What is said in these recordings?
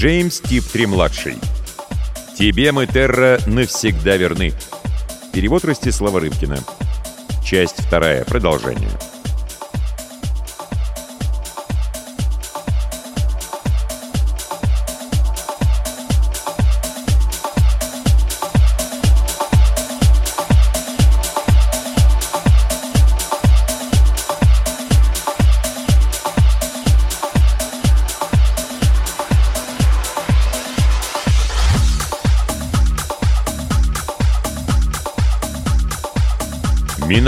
Джеймс Тип-3-младший. «Тебе мы, Терра, навсегда верны». Перевод Ростислава Рыбкина. Часть вторая. Продолжение.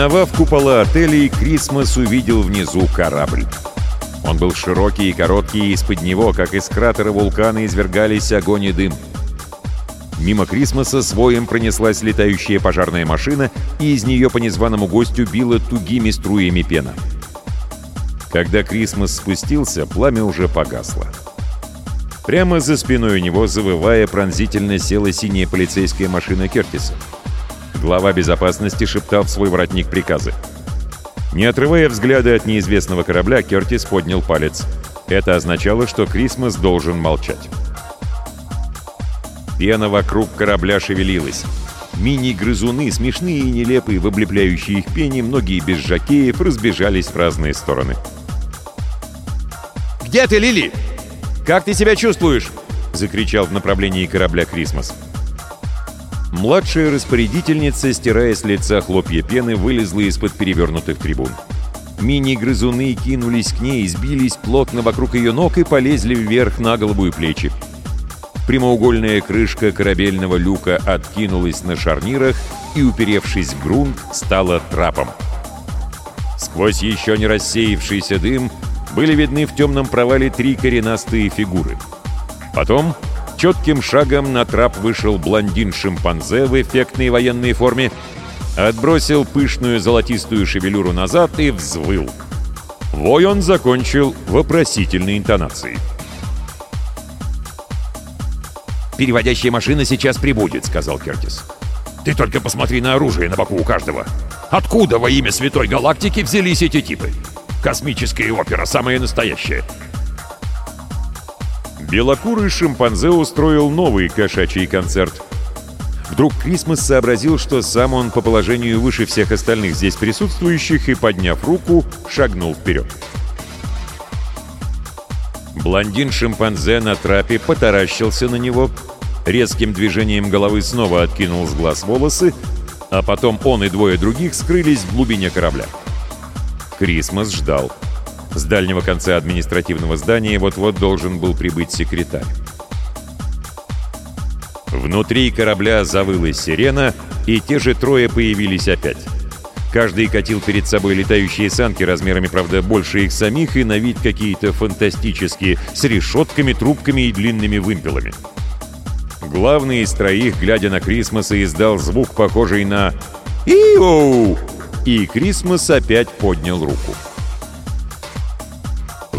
Миновав купола отелей, Крисмас увидел внизу корабль. Он был широкий и короткий, и из-под него, как из кратера вулкана, извергались огонь и дым. Мимо Крисмаса с воем пронеслась летающая пожарная машина, и из нее по незваному гостю била тугими струями пена. Когда Крисмас спустился, пламя уже погасло. Прямо за спиной у него, завывая, пронзительно села синяя полицейская машина Кертиса. Глава безопасности шептал в свой воротник приказы. Не отрывая взгляда от неизвестного корабля, Кертис поднял палец. Это означало, что Крисмас должен молчать. Пена вокруг корабля шевелилась. Мини-грызуны, смешные и нелепые, в облепляющей их пене, многие без жакеев, разбежались в разные стороны. «Где ты, Лили? Как ты себя чувствуешь?» — закричал в направлении корабля Крисмас. Младшая распорядительница, стирая с лица хлопья пены, вылезла из-под перевернутых трибун. Мини-грызуны кинулись к ней, сбились плотно вокруг ее ног и полезли вверх на голову и плечи. Прямоугольная крышка корабельного люка откинулась на шарнирах и, уперевшись в грунт, стала трапом. Сквозь еще не рассеявшийся дым были видны в темном провале три коренастые фигуры. Потом Четким шагом на трап вышел блондин-шимпанзе в эффектной военной форме, отбросил пышную золотистую шевелюру назад и взвыл. Вой он закончил вопросительной интонацией. «Переводящая машина сейчас прибудет», — сказал Кертис. «Ты только посмотри на оружие на боку у каждого. Откуда во имя Святой Галактики взялись эти типы? Космическая опера, самая настоящая. Белокурый шимпанзе устроил новый кошачий концерт. Вдруг Крисмас сообразил, что сам он по положению выше всех остальных здесь присутствующих и, подняв руку, шагнул вперед. Блондин-шимпанзе на трапе потаращился на него, резким движением головы снова откинул с глаз волосы, а потом он и двое других скрылись в глубине корабля. Крисмас ждал. С дальнего конца административного здания вот-вот должен был прибыть секретарь. Внутри корабля завыла сирена, и те же трое появились опять. Каждый катил перед собой летающие санки размерами, правда, больше их самих и на вид какие-то фантастические, с решетками, трубками и длинными вымпелами. Главный из троих, глядя на Крисмоса, издал звук, похожий на «Иоу!» И Крисмос опять поднял руку.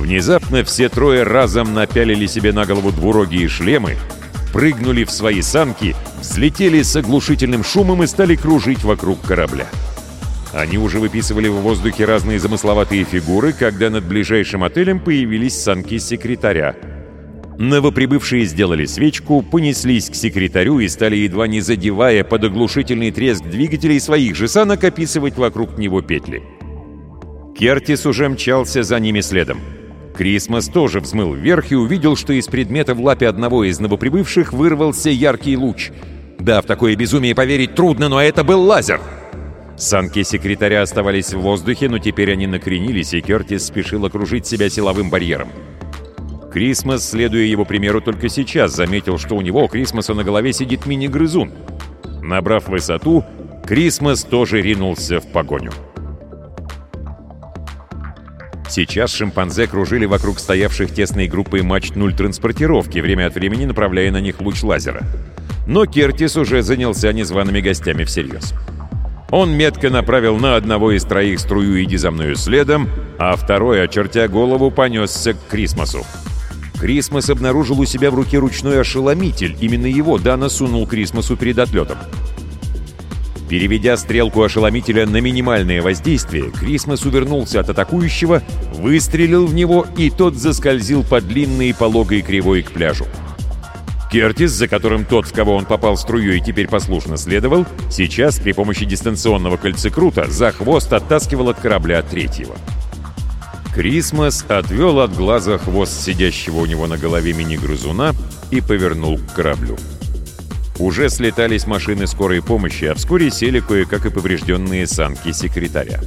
Внезапно все трое разом напялили себе на голову двурогие шлемы, прыгнули в свои санки, взлетели с оглушительным шумом и стали кружить вокруг корабля. Они уже выписывали в воздухе разные замысловатые фигуры, когда над ближайшим отелем появились санки секретаря. Новоприбывшие сделали свечку, понеслись к секретарю и стали, едва не задевая под оглушительный треск двигателей своих же санок, описывать вокруг него петли. Кертис уже мчался за ними следом. Крисмас тоже взмыл вверх и увидел, что из предмета в лапе одного из новоприбывших вырвался яркий луч. Да, в такое безумие поверить трудно, но это был лазер. Санки секретаря оставались в воздухе, но теперь они накренились, и Кертис спешил окружить себя силовым барьером. Крисмас, следуя его примеру, только сейчас заметил, что у него, Крисмаса, на голове сидит мини-грызун. Набрав высоту, Крисмас тоже ринулся в погоню. Сейчас шимпанзе кружили вокруг стоявших тесной группой мач-0 транспортировки, время от времени направляя на них луч лазера. Но Кертис уже занялся незваными гостями всерьез. Он метко направил на одного из троих струю «Иди за мною следом», а второй, очертя голову, понесся к Крисмасу. Крисмас обнаружил у себя в руке ручной ошеломитель. Именно его Дана сунул Крисмасу перед отлетом. Переведя стрелку ошеломителя на минимальное воздействие, Крисмас увернулся от атакующего, выстрелил в него, и тот заскользил по длинной пологой кривой к пляжу. Кертис, за которым тот, в кого он попал струей теперь послушно следовал, сейчас при помощи дистанционного кольцекрута за хвост оттаскивал от корабля третьего. Крисмас отвел от глаза хвост сидящего у него на голове мини-грызуна и повернул к кораблю. Уже слетались машины скорой помощи, а вскоре сели кое-как и поврежденные санки секретаря.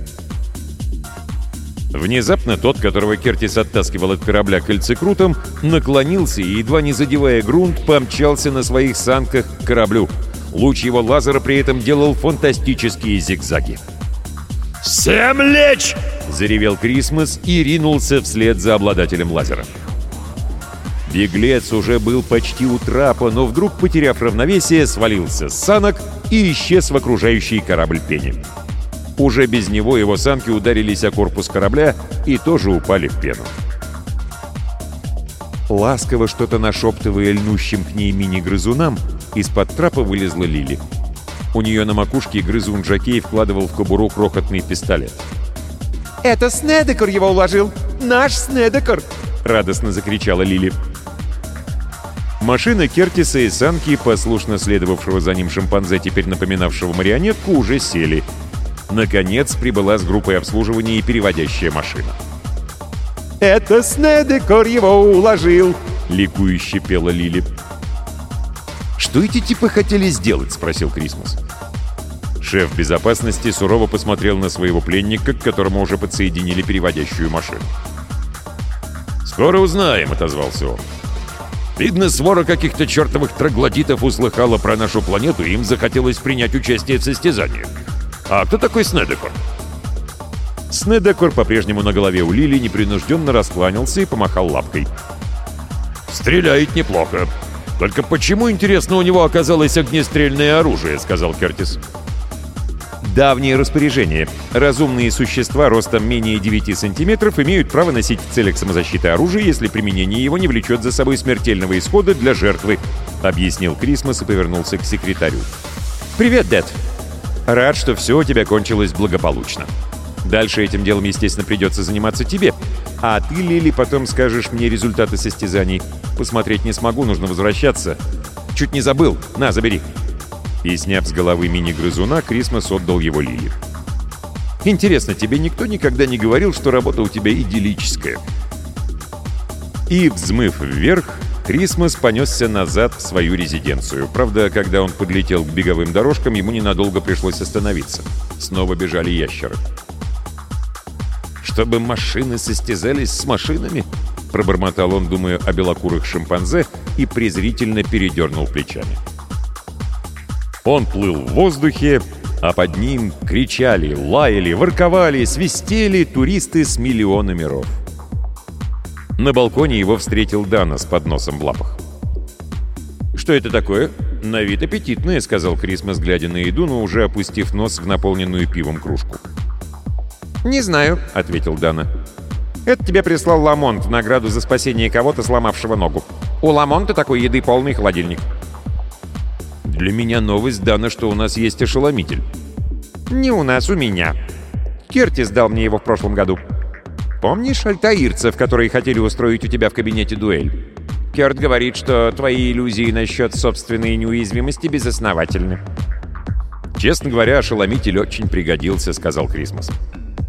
Внезапно тот, которого Кертис оттаскивал от корабля кольцекрутом, наклонился и, едва не задевая грунт, помчался на своих санках к кораблю. Луч его лазера при этом делал фантастические зигзаги. «Всем лечь!» — заревел Крисмас и ринулся вслед за обладателем лазера. Беглец уже был почти у трапа, но вдруг, потеряв равновесие, свалился с санок и исчез в окружающий корабль пени. Уже без него его санки ударились о корпус корабля и тоже упали в пену. Ласково что-то нашептывая льнущим к ней мини-грызунам, из-под трапа вылезла Лили. У нее на макушке грызун Джакей вкладывал в кобуру крохотный пистолет. «Это Снедекор его уложил! Наш Снедекор!» — радостно закричала Лили. Машина Кертиса и санки, послушно следовавшего за ним шимпанзе, теперь напоминавшего марионетку, уже сели — Наконец прибыла с группой обслуживания и переводящая машина. «Это Снедекор его уложил!» — ликующе пела Лили. «Что эти типы хотели сделать?» — спросил Крисмас. Шеф безопасности сурово посмотрел на своего пленника, к которому уже подсоединили переводящую машину. «Скоро узнаем», — отозвался он. «Видно, свора каких-то чертовых троглодитов услыхала про нашу планету, и им захотелось принять участие в состязаниях. «А кто такой Снедекор?» Снедекор по-прежнему на голове у Лили непринужденно раскланялся и помахал лапкой. «Стреляет неплохо. Только почему, интересно, у него оказалось огнестрельное оружие?» — сказал Кертис. Давнее распоряжение. Разумные существа ростом менее 9 сантиметров имеют право носить в целях самозащиты оружие, если применение его не влечет за собой смертельного исхода для жертвы, объяснил Крисмас и повернулся к секретарю. «Привет, Дэд!» Рад, что все у тебя кончилось благополучно. Дальше этим делом, естественно, придется заниматься тебе. А ты, Лили, потом скажешь мне результаты состязаний. Посмотреть не смогу, нужно возвращаться. Чуть не забыл. На, забери. И, сняв с головы мини-грызуна, Крисмас отдал его Лили. Интересно, тебе никто никогда не говорил, что работа у тебя идиллическая? И, взмыв вверх, Крисмас понесся назад в свою резиденцию. Правда, когда он подлетел к беговым дорожкам, ему ненадолго пришлось остановиться. Снова бежали ящеры. «Чтобы машины состязались с машинами?» Пробормотал он, думая о белокурых шимпанзе, и презрительно передернул плечами. Он плыл в воздухе, а под ним кричали, лаяли, ворковали, свистели туристы с миллиона миров. На балконе его встретил Дана с подносом в лапах. «Что это такое?» «На вид аппетитное», — сказал Крисмас, глядя на еду, но уже опустив нос в наполненную пивом кружку. «Не знаю», — ответил Дана. «Это тебе прислал Ламонт в награду за спасение кого-то, сломавшего ногу. У Ламонта такой еды полный холодильник». «Для меня новость, Дана, что у нас есть ошеломитель». «Не у нас, у меня. Кертис дал мне его в прошлом году». Помнишь альтаирцев, которые хотели устроить у тебя в кабинете дуэль? Керт говорит, что твои иллюзии насчет собственной неуязвимости безосновательны. «Честно говоря, ошеломитель очень пригодился», — сказал Крисмас.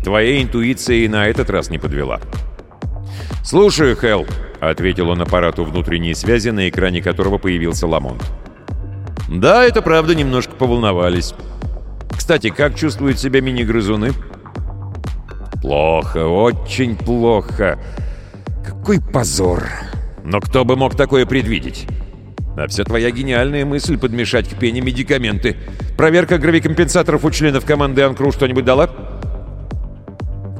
«Твоя интуиция и на этот раз не подвела». «Слушаю, Хелл», — ответил он аппарату внутренней связи, на экране которого появился Ламонт. «Да, это правда, немножко поволновались. Кстати, как чувствуют себя мини-грызуны?» Плохо, очень плохо. Какой позор. Но кто бы мог такое предвидеть? А вся твоя гениальная мысль подмешать к пене медикаменты. Проверка гравикомпенсаторов у членов команды Анкру что-нибудь дала?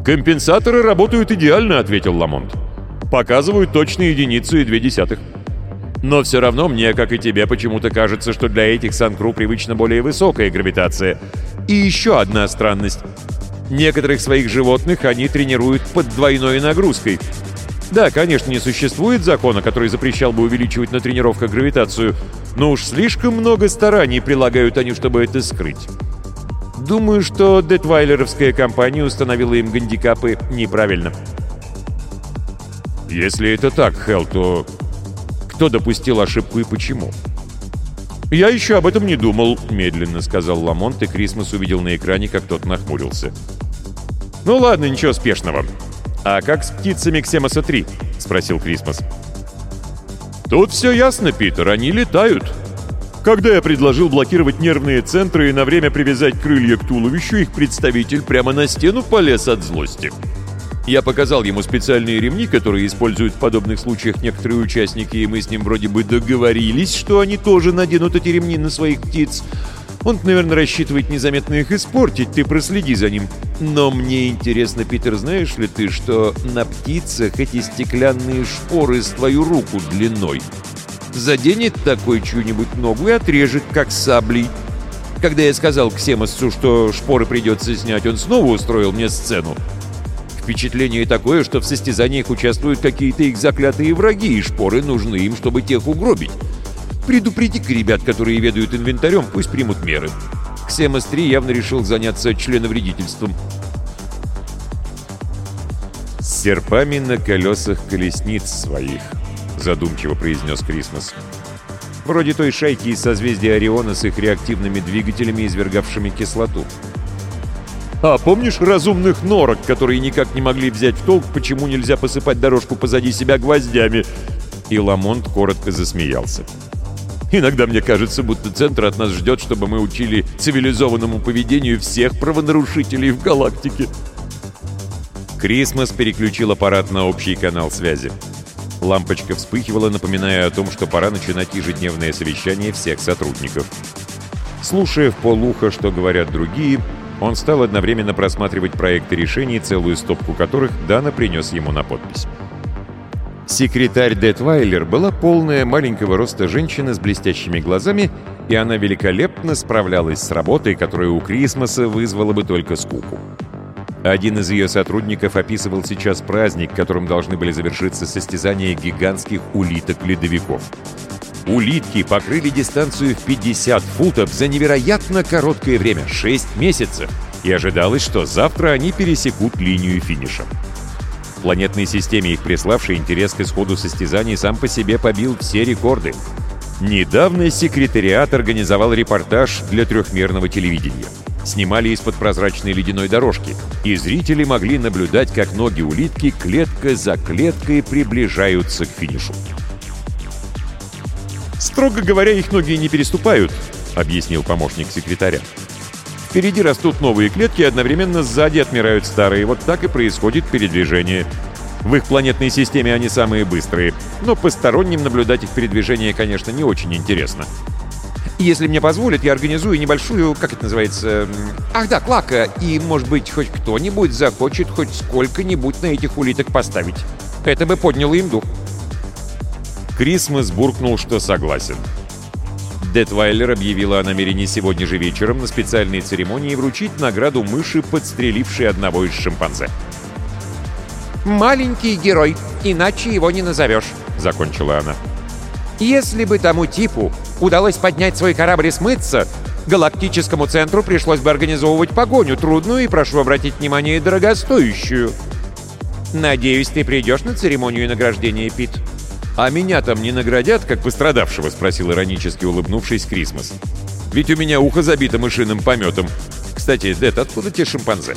«Компенсаторы работают идеально», — ответил Ламонт. «Показывают точные единицу и две десятых. Но все равно мне, как и тебе, почему-то кажется, что для этих Санкру привычна более высокая гравитация. И еще одна странность. Некоторых своих животных они тренируют под двойной нагрузкой. Да, конечно, не существует закона, который запрещал бы увеличивать на тренировках гравитацию, но уж слишком много стараний прилагают они, чтобы это скрыть. Думаю, что детвайлеровская компания установила им гандикапы неправильно. Если это так, Хелл, то Кто допустил ошибку и почему? «Я еще об этом не думал», — медленно сказал Ламонт, и Крисмас увидел на экране, как тот нахмурился. «Ну ладно, ничего спешного. А как с птицами Ксемоса-3?» — спросил Крисмас. «Тут все ясно, Питер, они летают. Когда я предложил блокировать нервные центры и на время привязать крылья к туловищу, их представитель прямо на стену полез от злости. Я показал ему специальные ремни, которые используют в подобных случаях некоторые участники, и мы с ним вроде бы договорились, что они тоже наденут эти ремни на своих птиц. Он, наверное, рассчитывает незаметно их испортить, ты проследи за ним. Но мне интересно, Питер, знаешь ли ты, что на птицах эти стеклянные шпоры с твою руку длиной заденет такой чью-нибудь ногу и отрежет, как саблей. Когда я сказал Ксемосцу, что шпоры придется снять, он снова устроил мне сцену. Впечатление такое, что в состязаниях участвуют какие-то их заклятые враги, и шпоры нужны им, чтобы тех угробить. Предупреди-ка ребят, которые ведают инвентарем, пусть примут меры. Ксемос-3 явно решил заняться членовредительством. «С серпами на колесах колесниц своих», — задумчиво произнес Крисмас. «Вроде той шайки из созвездия Ориона с их реактивными двигателями, извергавшими кислоту». «А помнишь разумных норок, которые никак не могли взять в толк, почему нельзя посыпать дорожку позади себя гвоздями?» И Ламонт коротко засмеялся. Иногда мне кажется, будто Центр от нас ждет, чтобы мы учили цивилизованному поведению всех правонарушителей в галактике. Крисмас переключил аппарат на общий канал связи. Лампочка вспыхивала, напоминая о том, что пора начинать ежедневное совещание всех сотрудников. Слушая в полуха, что говорят другие, он стал одновременно просматривать проекты решений, целую стопку которых Дана принес ему на подпись. Секретарь Детвайлер была полная маленького роста женщина с блестящими глазами, и она великолепно справлялась с работой, которая у Крисмоса вызвала бы только скуку. Один из ее сотрудников описывал сейчас праздник, которым должны были завершиться состязания гигантских улиток-ледовиков. Улитки покрыли дистанцию в 50 футов за невероятно короткое время — 6 месяцев, и ожидалось, что завтра они пересекут линию финиша. В планетной системе их приславший интерес к исходу состязаний сам по себе побил все рекорды. Недавно секретариат организовал репортаж для трехмерного телевидения. Снимали из-под прозрачной ледяной дорожки, и зрители могли наблюдать, как ноги улитки клетка за клеткой приближаются к финишу. «Строго говоря, их ноги не переступают», — объяснил помощник секретаря. Впереди растут новые клетки, одновременно сзади отмирают старые. Вот так и происходит передвижение. В их планетной системе они самые быстрые, но посторонним наблюдать их передвижение, конечно, не очень интересно. Если мне позволят, я организую небольшую, как это называется... Ах да, клака, и, может быть, хоть кто-нибудь захочет хоть сколько-нибудь на этих улиток поставить. Это бы подняло им дух. Крисмас буркнул, что согласен. Детвайлер объявила о намерении сегодня же вечером на специальной церемонии вручить награду мыши, подстрелившей одного из шимпанзе. «Маленький герой, иначе его не назовешь», — закончила она. «Если бы тому типу удалось поднять свой корабль и смыться, галактическому центру пришлось бы организовывать погоню, трудную и, прошу обратить внимание, дорогостоящую. Надеюсь, ты придешь на церемонию награждения, Пит?» «А меня там не наградят, как пострадавшего?» — спросил иронически улыбнувшись Крисмас. «Ведь у меня ухо забито мышиным пометом. Кстати, Дэд, откуда те шимпанзе?»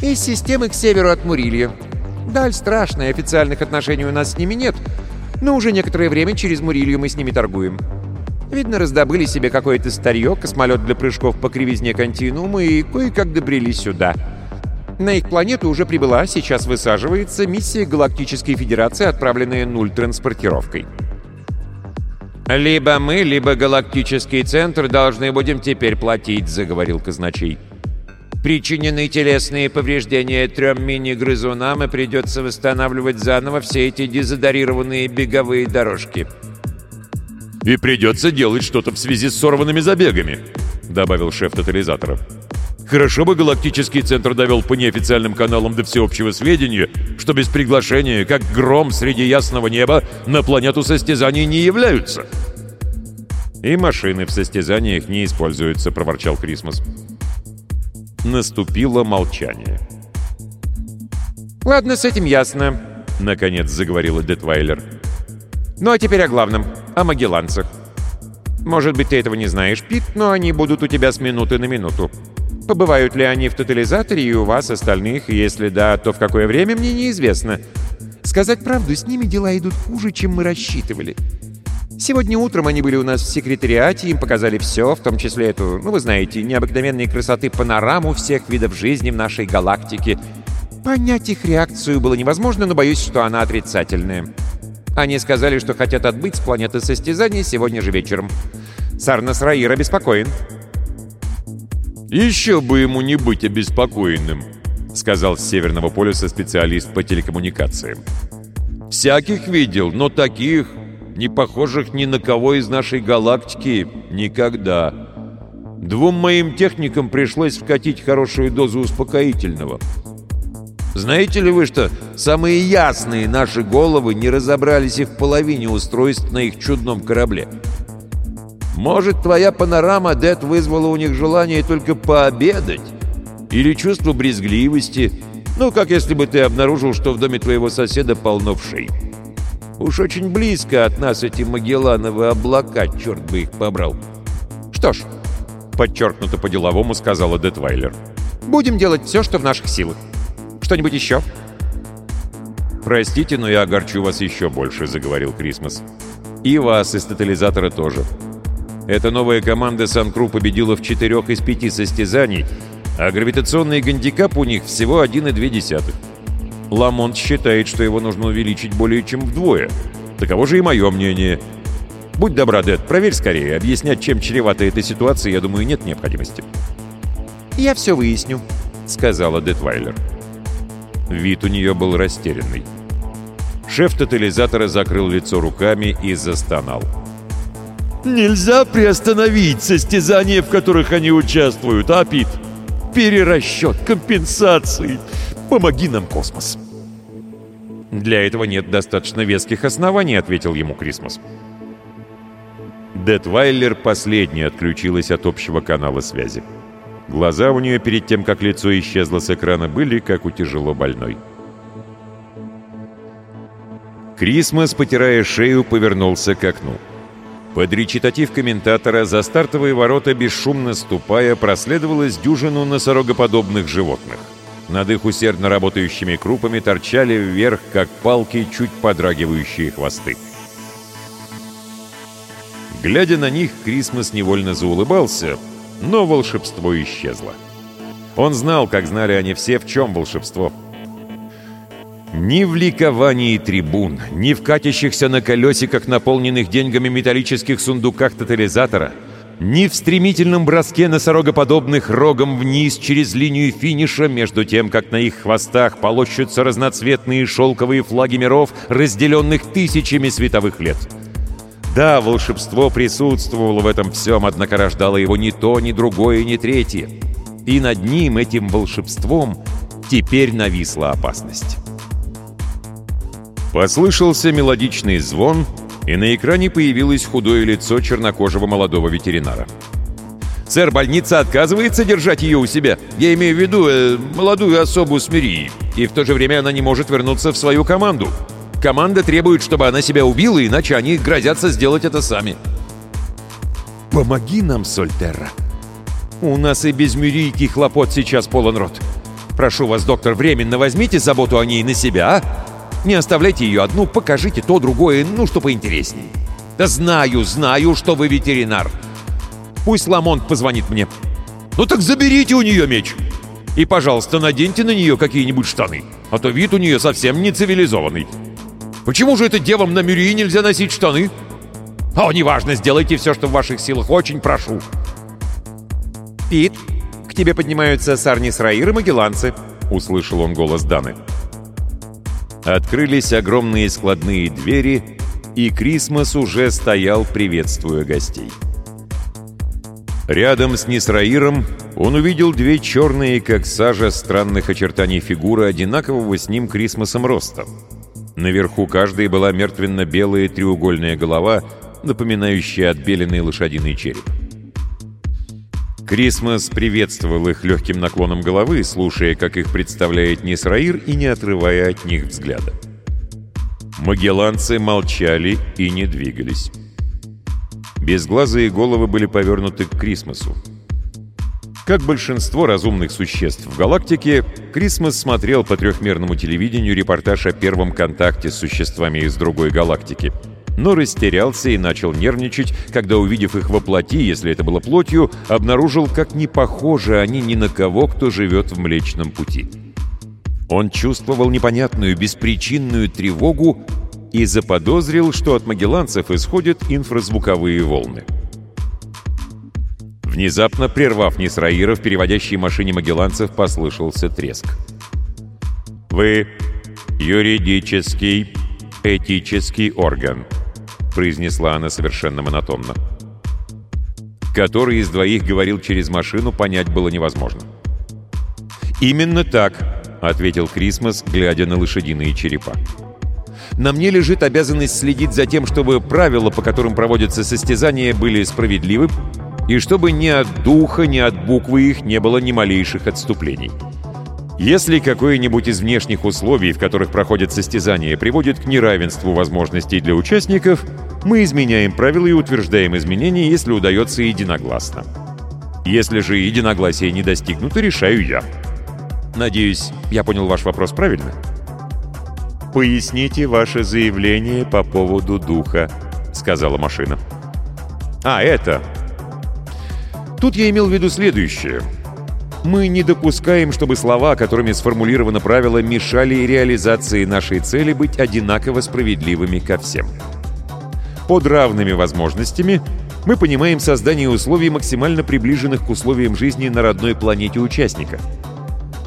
«Из системы к северу от Мурилья. Даль страшная, официальных отношений у нас с ними нет, но уже некоторое время через Мурилью мы с ними торгуем. Видно, раздобыли себе какое-то старье, космолет для прыжков по кривизне континуума и кое-как добрели сюда». На их планету уже прибыла, сейчас высаживается миссия Галактической Федерации, отправленная нуль транспортировкой. «Либо мы, либо Галактический Центр должны будем теперь платить», — заговорил казначей. «Причинены телесные повреждения трем мини-грызунам, и придется восстанавливать заново все эти дезодорированные беговые дорожки». «И придется делать что-то в связи с сорванными забегами», — добавил шеф тотализаторов. Хорошо бы галактический центр довел по неофициальным каналам до всеобщего сведения, что без приглашения, как гром среди ясного неба, на планету состязаний не являются. «И машины в состязаниях не используются», — проворчал Крисмас. Наступило молчание. «Ладно, с этим ясно», — наконец заговорила Детвайлер. Ну а теперь о главном, о магелланцах. Может быть, ты этого не знаешь, Пит, но они будут у тебя с минуты на минуту. Побывают ли они в тотализаторе и у вас остальных, если да, то в какое время, мне неизвестно. Сказать правду, с ними дела идут хуже, чем мы рассчитывали. Сегодня утром они были у нас в секретариате, им показали все, в том числе эту, ну вы знаете, необыкновенной красоты панораму всех видов жизни в нашей галактике. Понять их реакцию было невозможно, но боюсь, что она отрицательная. Они сказали, что хотят отбыть с планеты состязаний сегодня же вечером. Сарнас Раир обеспокоен. «Еще бы ему не быть обеспокоенным», — сказал с Северного полюса специалист по телекоммуникациям. «Всяких видел, но таких, не похожих ни на кого из нашей галактики, никогда. Двум моим техникам пришлось вкатить хорошую дозу успокоительного. Знаете ли вы, что самые ясные наши головы не разобрались и в половине устройств на их чудном корабле?» Может, твоя панорама, Дед, вызвала у них желание только пообедать? Или чувство брезгливости? Ну, как если бы ты обнаружил, что в доме твоего соседа полно вшей. Уж очень близко от нас эти Магеллановые облака, черт бы их побрал. Что ж, подчеркнуто по-деловому сказала Детвайлер. Будем делать все, что в наших силах. Что-нибудь еще? «Простите, но я огорчу вас еще больше», — заговорил Крисмас. «И вас из тотализатора тоже. Эта новая команда Санкру победила в четырех из пяти состязаний, а гравитационный гандикап у них всего 1,2. Ламонт считает, что его нужно увеличить более чем вдвое. Таково же и мое мнение. Будь добра, Дэд, проверь скорее. Объяснять, чем чревата эта ситуация, я думаю, нет необходимости. «Я все выясню», — сказала Детвайлер. Вид у нее был растерянный. Шеф тотализатора закрыл лицо руками и застонал. Нельзя приостановить состязания, в которых они участвуют, а, Пит? Перерасчет, компенсации. Помоги нам, космос. Для этого нет достаточно веских оснований, ответил ему Крисмас. Детвайлер последняя отключилась от общего канала связи. Глаза у нее перед тем, как лицо исчезло с экрана, были как у тяжело больной. Крисмас, потирая шею, повернулся к окну. Под речитатив комментатора за стартовые ворота, бесшумно ступая, проследовалась дюжину носорогоподобных животных. Над их усердно работающими крупами торчали вверх, как палки, чуть подрагивающие хвосты. Глядя на них, Крисмас невольно заулыбался, но волшебство исчезло. Он знал, как знали они все, в чем волшебство — ни в ликовании трибун, ни в катящихся на колесиках, наполненных деньгами металлических сундуках тотализатора, ни в стремительном броске носорогоподобных рогом вниз через линию финиша, между тем, как на их хвостах полощутся разноцветные шелковые флаги миров, разделенных тысячами световых лет. Да, волшебство присутствовало в этом всем, однако рождало его ни то, ни другое, ни третье. И над ним, этим волшебством, теперь нависла опасность. Послышался мелодичный звон, и на экране появилось худое лицо чернокожего молодого ветеринара. «Сэр, больница отказывается держать ее у себя. Я имею в виду э, молодую особу с Мирии. И в то же время она не может вернуться в свою команду. Команда требует, чтобы она себя убила, иначе они грозятся сделать это сами». «Помоги нам, Сольтерра. У нас и без Мирийки хлопот сейчас полон рот. Прошу вас, доктор, временно возьмите заботу о ней на себя, а?» Не оставляйте ее одну, покажите то, другое, ну, что поинтереснее. Да знаю, знаю, что вы ветеринар. Пусть Ламонт позвонит мне. Ну так заберите у нее меч. И, пожалуйста, наденьте на нее какие-нибудь штаны, а то вид у нее совсем не цивилизованный. Почему же это девам на Мюрии нельзя носить штаны? О, неважно, сделайте все, что в ваших силах, очень прошу. Пит, к тебе поднимаются Сарнис Раир и Магелланцы, услышал он голос Даны. Открылись огромные складные двери, и Крисмас уже стоял, приветствуя гостей. Рядом с Нисраиром он увидел две черные, как сажа, странных очертаний фигуры одинакового с ним Крисмасом роста. Наверху каждой была мертвенно-белая треугольная голова, напоминающая отбеленный лошадиный череп. Крисмас приветствовал их легким наклоном головы, слушая, как их представляет Несраир, и не отрывая от них взгляда. Магелланцы молчали и не двигались. Безглазые головы были повернуты к Крисмосу. Как большинство разумных существ в галактике, Крисмос смотрел по трехмерному телевидению репортаж о первом контакте с существами из другой галактики, но растерялся и начал нервничать, когда, увидев их во плоти, если это было плотью, обнаружил, как не похожи они ни на кого, кто живет в Млечном Пути. Он чувствовал непонятную, беспричинную тревогу и заподозрил, что от магелланцев исходят инфразвуковые волны. Внезапно, прервав Нисраира, в переводящей машине магелланцев послышался треск. «Вы юридический, этический орган», — произнесла она совершенно монотонно. Который из двоих говорил через машину, понять было невозможно. «Именно так», — ответил Крисмас, глядя на лошадиные черепа. «На мне лежит обязанность следить за тем, чтобы правила, по которым проводятся состязания, были справедливы, и чтобы ни от духа, ни от буквы их не было ни малейших отступлений. Если какое-нибудь из внешних условий, в которых проходят состязания, приводит к неравенству возможностей для участников, мы изменяем правила и утверждаем изменения, если удается единогласно. Если же единогласия не достигнуто, решаю я. Надеюсь, я понял ваш вопрос правильно? «Поясните ваше заявление по поводу духа», — сказала машина. «А, это...» Тут я имел в виду следующее. Мы не допускаем, чтобы слова, которыми сформулировано правило, мешали реализации нашей цели быть одинаково справедливыми ко всем. Под равными возможностями мы понимаем создание условий, максимально приближенных к условиям жизни на родной планете участника.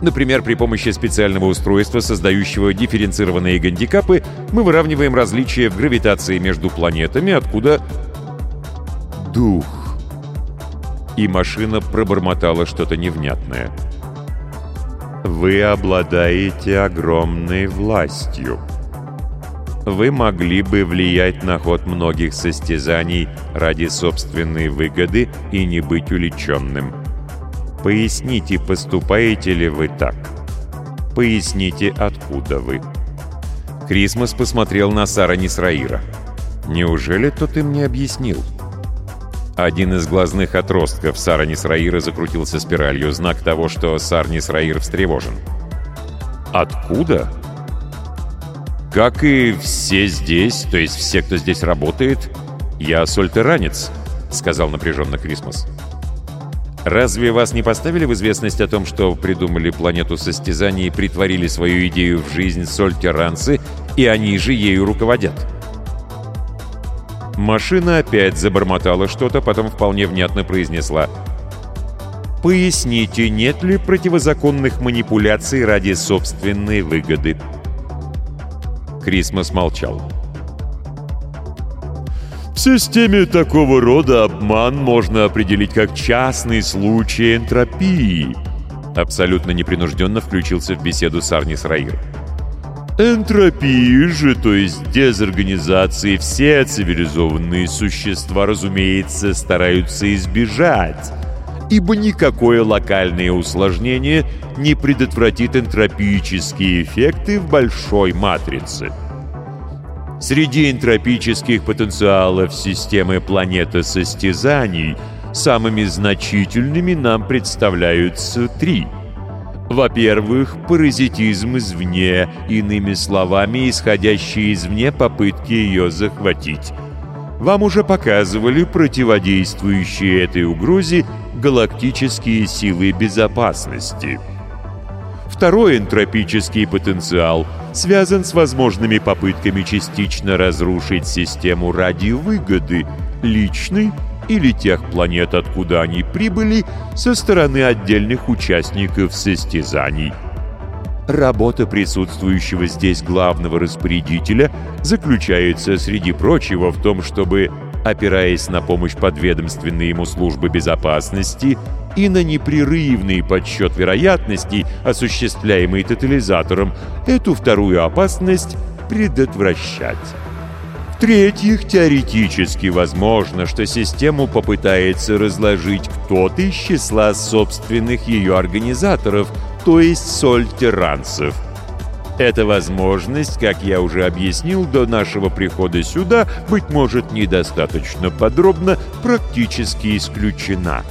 Например, при помощи специального устройства, создающего дифференцированные гандикапы, мы выравниваем различия в гравитации между планетами, откуда... Дух и машина пробормотала что-то невнятное. «Вы обладаете огромной властью. Вы могли бы влиять на ход многих состязаний ради собственной выгоды и не быть уличенным. Поясните, поступаете ли вы так? Поясните, откуда вы?» Крисмас посмотрел на Сара Нисраира. «Неужели тот им не объяснил?» Один из глазных отростков Сара Нисраира закрутился спиралью, знак того, что Сар Нисраир встревожен. «Откуда?» «Как и все здесь, то есть все, кто здесь работает, я сольтеранец», — сказал напряженно Крисмас. «Разве вас не поставили в известность о том, что придумали планету состязаний и притворили свою идею в жизнь сольтеранцы, и они же ею руководят?» Машина опять забормотала что-то, потом вполне внятно произнесла. «Поясните, нет ли противозаконных манипуляций ради собственной выгоды?» Крисмас молчал. В системе такого рода обман можно определить как частный случай энтропии. Абсолютно непринужденно включился в беседу Сарнис Раир. Энтропии же, то есть дезорганизации, все цивилизованные существа, разумеется, стараются избежать, ибо никакое локальное усложнение не предотвратит энтропические эффекты в большой матрице. Среди энтропических потенциалов системы планеты состязаний самыми значительными нам представляются три – во-первых, паразитизм извне, иными словами, исходящие извне попытки ее захватить. Вам уже показывали противодействующие этой угрозе галактические силы безопасности. Второй энтропический потенциал связан с возможными попытками частично разрушить систему ради выгоды, личной или тех планет, откуда они прибыли, со стороны отдельных участников состязаний. Работа присутствующего здесь главного распорядителя заключается, среди прочего, в том, чтобы, опираясь на помощь подведомственной ему службы безопасности и на непрерывный подсчет вероятностей, осуществляемый тотализатором, эту вторую опасность предотвращать. В-третьих, теоретически возможно, что систему попытается разложить кто-то из числа собственных ее организаторов, то есть сольтеранцев. Эта возможность, как я уже объяснил до нашего прихода сюда, быть может, недостаточно подробно, практически исключена.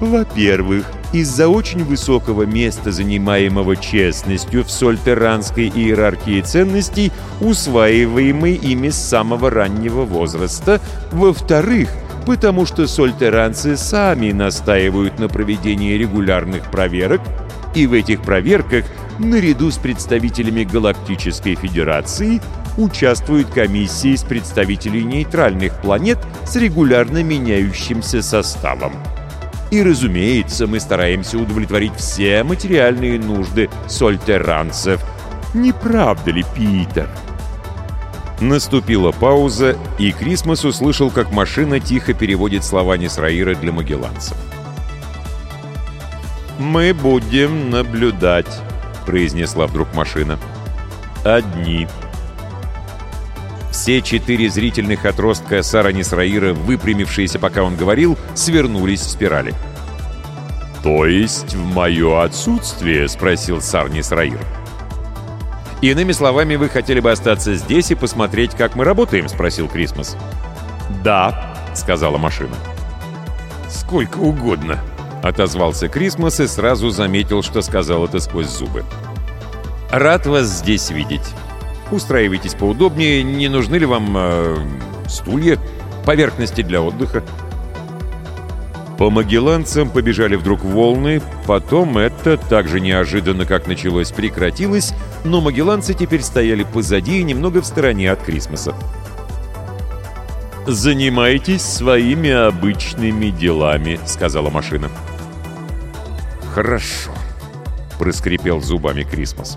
Во-первых, из-за очень высокого места, занимаемого честностью в сольтеранской иерархии ценностей, усваиваемой ими с самого раннего возраста. Во-вторых, потому что сольтеранцы сами настаивают на проведении регулярных проверок, и в этих проверках, наряду с представителями Галактической Федерации, участвуют комиссии из представителей нейтральных планет с регулярно меняющимся составом. И, разумеется, мы стараемся удовлетворить все материальные нужды сольтеранцев. Не правда ли, Питер? Наступила пауза, и Крисмас услышал, как машина тихо переводит слова Несраира для магелланцев. «Мы будем наблюдать», — произнесла вдруг машина. «Одни». Все четыре зрительных отростка Сара Нисраира, выпрямившиеся, пока он говорил, свернулись в спирали. «То есть в мое отсутствие?» — спросил Сар Нисраир. «Иными словами, вы хотели бы остаться здесь и посмотреть, как мы работаем?» — спросил Крисмас. «Да», — сказала машина. «Сколько угодно», — отозвался Крисмас и сразу заметил, что сказал это сквозь зубы. «Рад вас здесь видеть. Устраивайтесь поудобнее. Не нужны ли вам э, стулья, поверхности для отдыха?» По магелланцам побежали вдруг волны, потом это, так же неожиданно, как началось, прекратилось, но магелланцы теперь стояли позади и немного в стороне от Крисмаса. «Занимайтесь своими обычными делами», — сказала машина. «Хорошо», — проскрипел зубами Крисмас.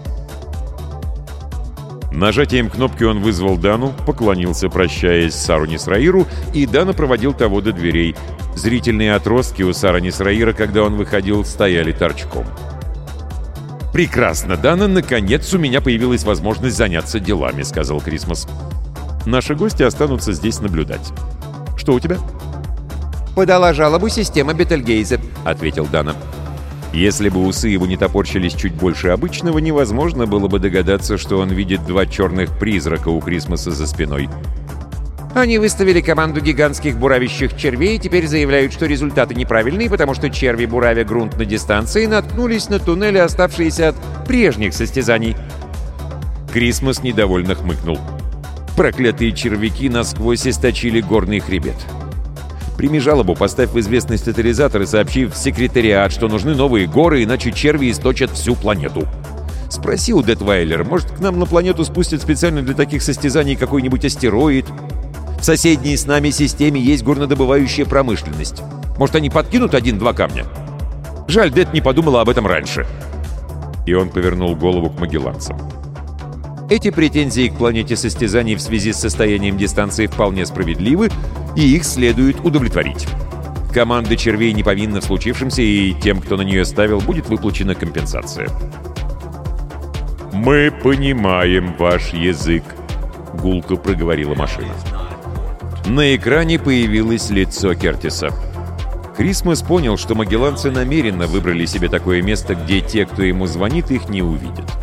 Нажатием кнопки он вызвал Дану, поклонился, прощаясь с Сару Нисраиру, и Дана проводил того до дверей. Зрительные отростки у Сара Нисраира, когда он выходил, стояли торчком. «Прекрасно, Дана, наконец у меня появилась возможность заняться делами», — сказал Крисмас. «Наши гости останутся здесь наблюдать. Что у тебя?» «Подала жалобу система Бетельгейзе», — ответил Дана. Если бы усы его не топорщились чуть больше обычного, невозможно было бы догадаться, что он видит два черных призрака у Крисмаса за спиной. Они выставили команду гигантских буравящих червей и теперь заявляют, что результаты неправильные, потому что черви, буравя грунт на дистанции, наткнулись на туннели, оставшиеся от прежних состязаний. Крисмас недовольно хмыкнул. Проклятые червяки насквозь источили горный хребет. Прими жалобу, поставь в известность тотализатор и сообщи в секретариат, что нужны новые горы, иначе черви источат всю планету. Спроси у Детвайлер, может, к нам на планету спустят специально для таких состязаний какой-нибудь астероид? В соседней с нами системе есть горнодобывающая промышленность. Может, они подкинут один-два камня? Жаль, Дет не подумала об этом раньше. И он повернул голову к магелланцам. Эти претензии к планете состязаний в связи с состоянием дистанции вполне справедливы, и их следует удовлетворить. Команда червей не повинна в случившемся, и тем, кто на нее ставил, будет выплачена компенсация. «Мы понимаем ваш язык», — гулко проговорила машина. На экране появилось лицо Кертиса. Крисмас понял, что магелланцы намеренно выбрали себе такое место, где те, кто ему звонит, их не увидят.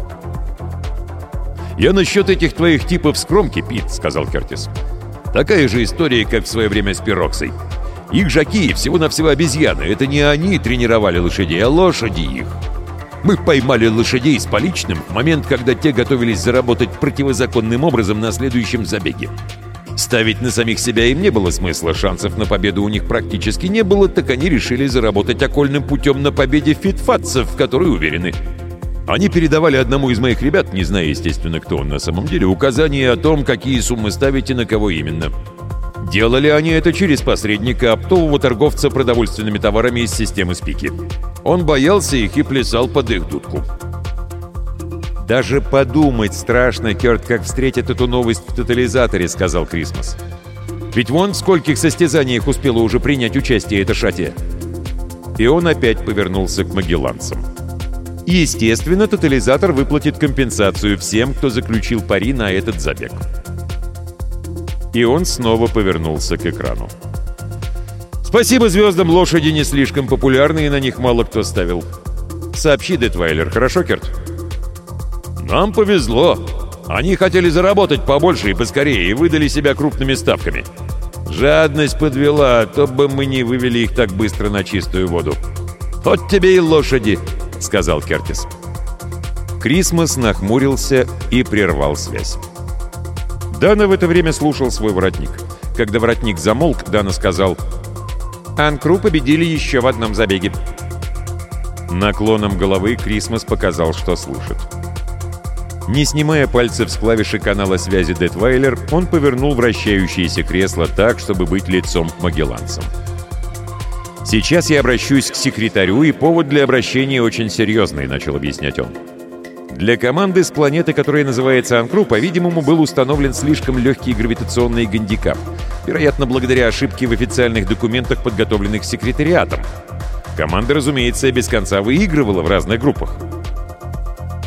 «Я насчет этих твоих типов с кромки, Пит», — сказал Кертис. «Такая же история, как в свое время с Пироксой. Их жаки всего-навсего обезьяны. Это не они тренировали лошадей, а лошади их. Мы поймали лошадей с поличным в момент, когда те готовились заработать противозаконным образом на следующем забеге. Ставить на самих себя им не было смысла, шансов на победу у них практически не было, так они решили заработать окольным путем на победе фитфатцев, в которой уверены. Они передавали одному из моих ребят, не зная, естественно, кто он на самом деле, указания о том, какие суммы ставить и на кого именно. Делали они это через посредника, оптового торговца продовольственными товарами из системы Спики. Он боялся их и плясал под их дудку. «Даже подумать страшно, Керт, как встретит эту новость в тотализаторе», — сказал Крисмас. «Ведь вон в скольких состязаниях успела уже принять участие эта шатия». И он опять повернулся к магелланцам. Естественно, тотализатор выплатит компенсацию всем, кто заключил пари на этот забег. И он снова повернулся к экрану. «Спасибо звездам, лошади не слишком популярны, и на них мало кто ставил. Сообщи, Детвайлер, хорошо, Керт?» «Нам повезло. Они хотели заработать побольше и поскорее, и выдали себя крупными ставками. Жадность подвела, а то бы мы не вывели их так быстро на чистую воду. Вот тебе и лошади», — сказал Кертис. Крисмас нахмурился и прервал связь. Дана в это время слушал свой воротник. Когда воротник замолк, Дана сказал «Анкру победили еще в одном забеге». Наклоном головы Крисмас показал, что слышит. Не снимая пальцев с клавиши канала связи Детвайлер, он повернул вращающееся кресло так, чтобы быть лицом к магелланцам. «Сейчас я обращусь к секретарю, и повод для обращения очень серьезный», — начал объяснять он. Для команды с планеты, которая называется Анкру, по-видимому, был установлен слишком легкий гравитационный гандикап. Вероятно, благодаря ошибке в официальных документах, подготовленных секретариатом. Команда, разумеется, без конца выигрывала в разных группах.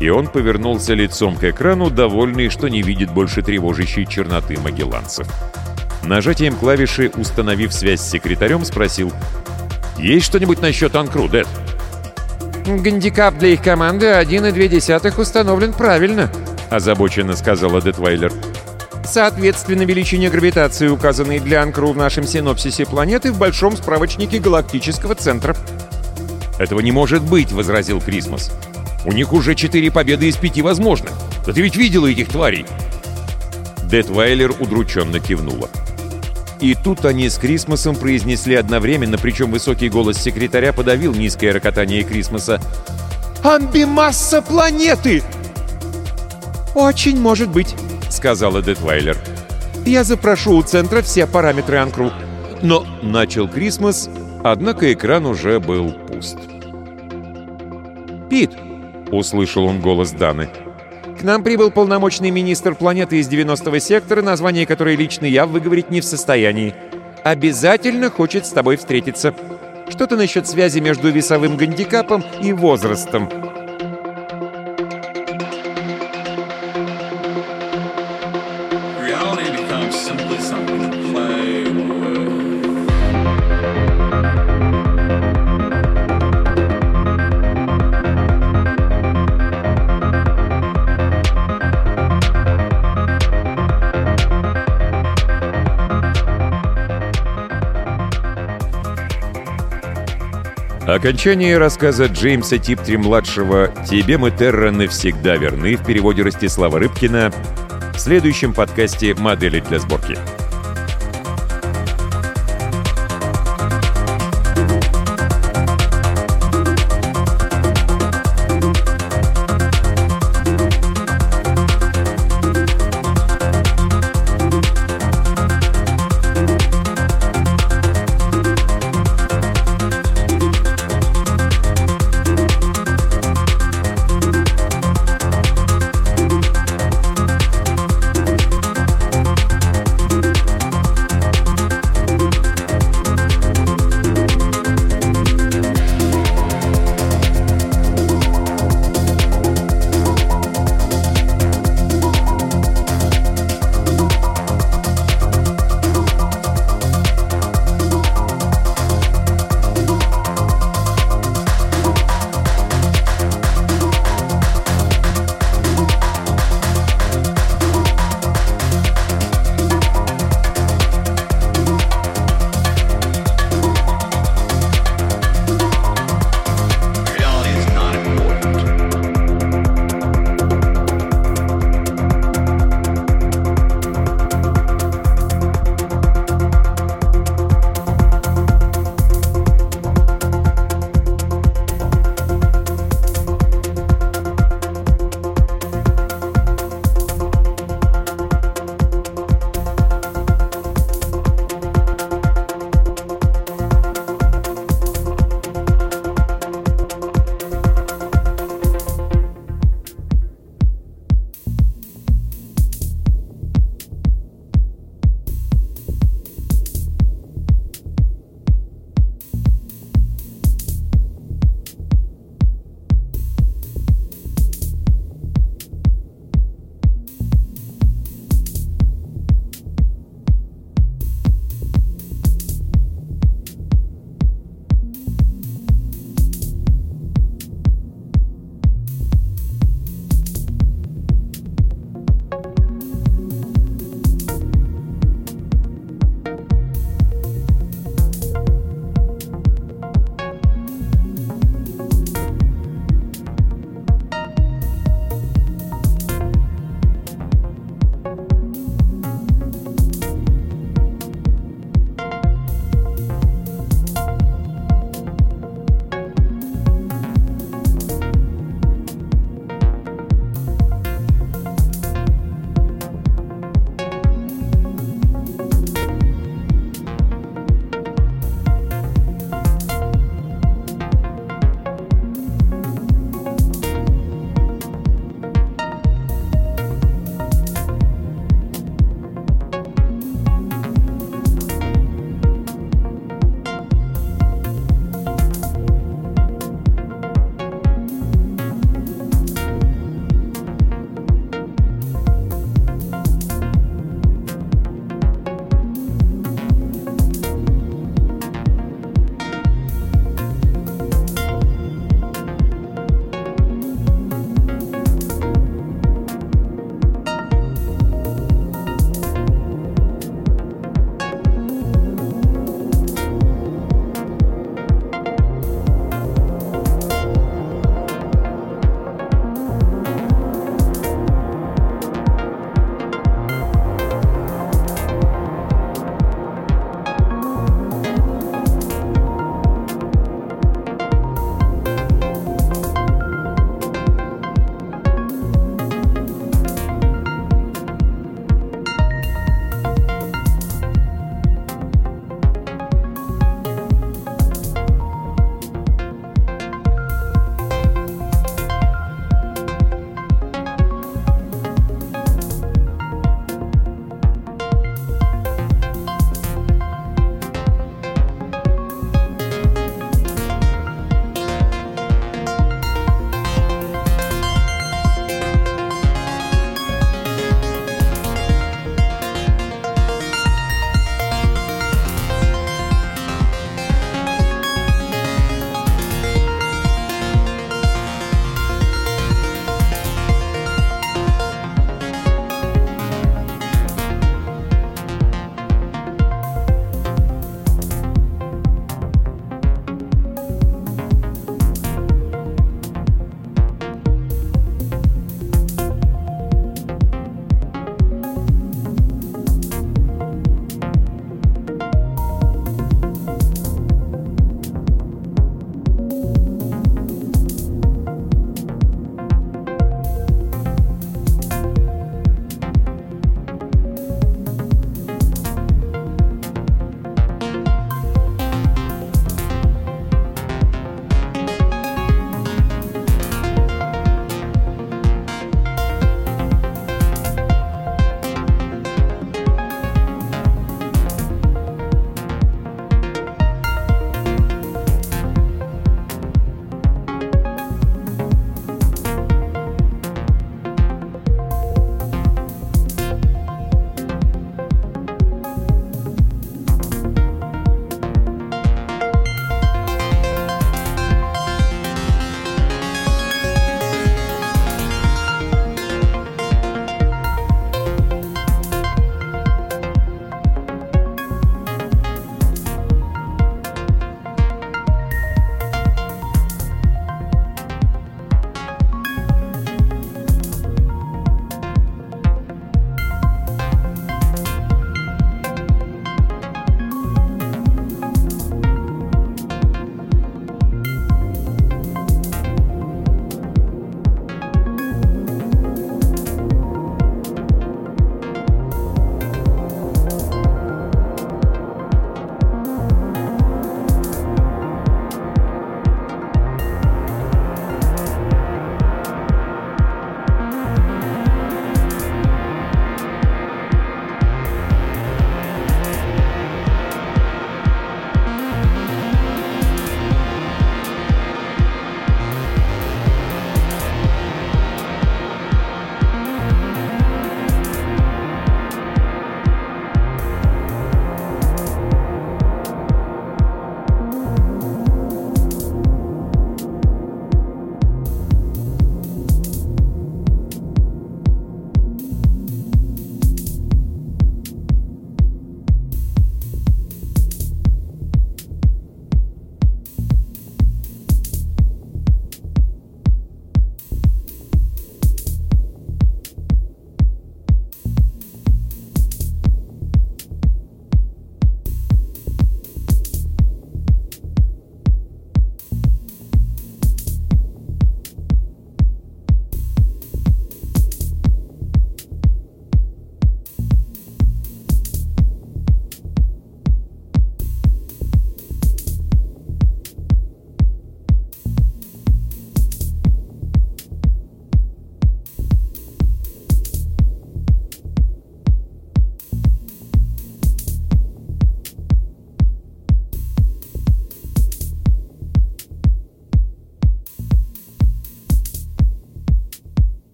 И он повернулся лицом к экрану, довольный, что не видит больше тревожащей черноты магелланцев. Нажатием клавиши, установив связь с секретарем, спросил «Есть что-нибудь насчет Анкру, Дэд?» «Гандикап для их команды 1,2 установлен правильно», — озабоченно сказала Детвайлер. «Соответственно, величине гравитации, указанной для Анкру в нашем синопсисе планеты, в большом справочнике галактического центра». «Этого не может быть», — возразил Крисмас. «У них уже четыре победы из пяти возможных. Да ты ведь видела этих тварей!» Детвайлер удрученно кивнула. И тут они с Крисмосом произнесли одновременно, причем высокий голос секретаря подавил низкое рокотание Крисмоса. «Амбимасса планеты!» «Очень может быть», — сказала Детвайлер. «Я запрошу у центра все параметры Анкру». Но начал Крисмос, однако экран уже был пуст. «Пит!» — услышал он голос Даны. К нам прибыл полномочный министр планеты из 90-го сектора, название которой лично я выговорить не в состоянии. Обязательно хочет с тобой встретиться. Что-то насчет связи между весовым гандикапом и возрастом. Окончание рассказа Джеймса Типтри-младшего «Тебе мы, Терра, навсегда верны» в переводе Ростислава Рыбкина в следующем подкасте «Модели для сборки».